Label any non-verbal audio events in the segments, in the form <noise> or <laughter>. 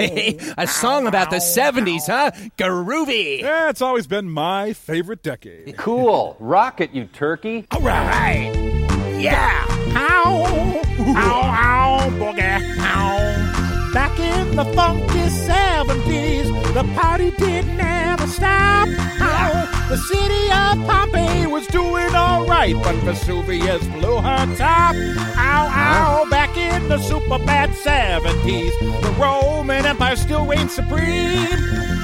<laughs> a song about the 70s, huh? Groovy. Yeah, it's always been my favorite decade. Cool. Rock it, you turkey. All right. Yeah. Ow, ow, ow, boogie, ow. Back in the funky 70s, the party didn't ever stop. Ow. The city of Pompeii was doing all right, but Vesuvius blew her top. Ow, ow, back in the super bad 70s, the Roman Empire still reigned supreme.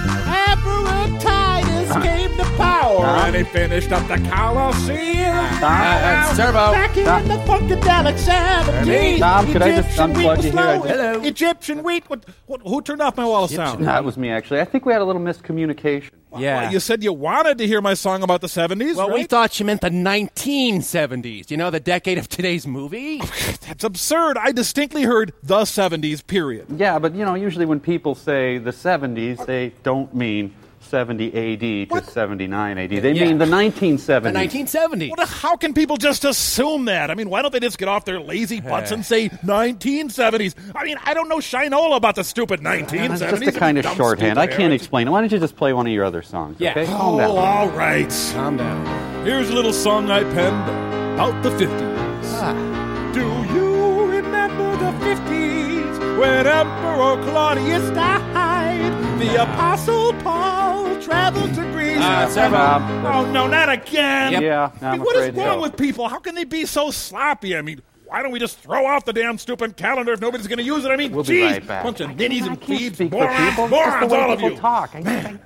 Power, and he finished up the Colosseum. Uh, Servo. Back in the Funkadelic 70s. Tom, could I just Egyptian wheat unplug you here? I low. just- Hello. Egyptian wheat. What, what, who turned off my wall of sound? That was me, actually. I think we had a little miscommunication. Yeah. You said you wanted to hear my song about the 70s, well, we thought you meant the 1970s. You know, the decade of today's movie? <laughs> That's absurd. I distinctly heard the 70s, period. Yeah, but you know, usually when people say the 70s, they don't mean 70 AD to 79 AD. They Yeah. mean the 1970s. The 1970s. 1970s. Well, how can people just assume that? I mean, why don't they just get off their lazy butts and say 1970s? I mean, I don't know Shinola about the stupid 1970s. It's just a kind of shorthand. I can't explain it. Why don't you just play one of your other songs? Yeah. Okay? Calm Oh, down. all right. Calm down. Here's a little song I penned about the 50s. Ah. Do you remember the 50s when Emperor Claudius died? The Apostle Paul traveled to Greece. Ah, Servo. Um, oh, no, not again. Yep. Yeah, I mean, I'm what is wrong so. with people? How can they be so sloppy? I mean, why don't we just throw out the damn stupid calendar if nobody's going to use it? I mean, We'll geez, be right back. bunch of ninnies and can't plebes, morons, morons, just the way all of people you. talk. I- I-